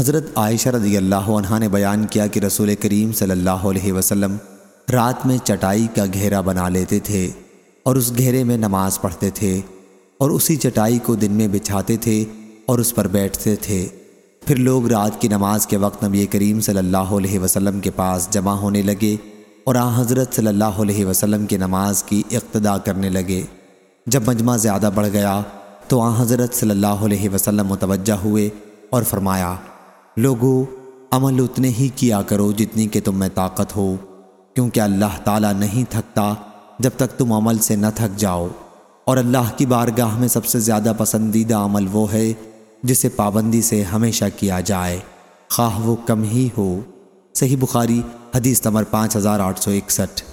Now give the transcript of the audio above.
حضرت عائشہ رضی اللہ عنہ نے بیان کیا کہ رسول کریم صلی اللہ علیہ وسلم رات میں چٹائی کا گھیرا بنا لیتے تھے اور اس گھیرے میں نماز پڑھتے تھے اور اسی چٹائی کو دن میں بچھاتے تھے اور اس پر بیٹھتے تھے۔ پھر لوگ رات کی نماز کے وقت نبی کریم صلی اللہ علیہ وسلم کے پاس جمع ہونے لگے اور آ حضرت صلی اللہ علیہ وسلم کی نماز کی اقتدا کرنے لگے۔ جب مجمع زیادہ بڑھ گیا تو آ حضرت صلی اللہ علیہ وسلم متوجہ ہوئے اور فرمایا لوگو، عمل اتنے ہی کیا کرو جتنی کہ تم میں طاقت ہو، کیونکہ اللہ تعالیٰ نہیں تھکتا جب تک تم عمل سے نہ تھک جاؤ۔ اور اللہ کی بارگاہ میں سب سے زیادہ پسندیدہ عمل وہ ہے جسے پابندی سے ہمیشہ کیا جائے۔ خواہ وہ کم ہی ہو۔ صحیح بخاری، حدیث نمبر پانچ ہزار آٹھ سو اکسٹھ۔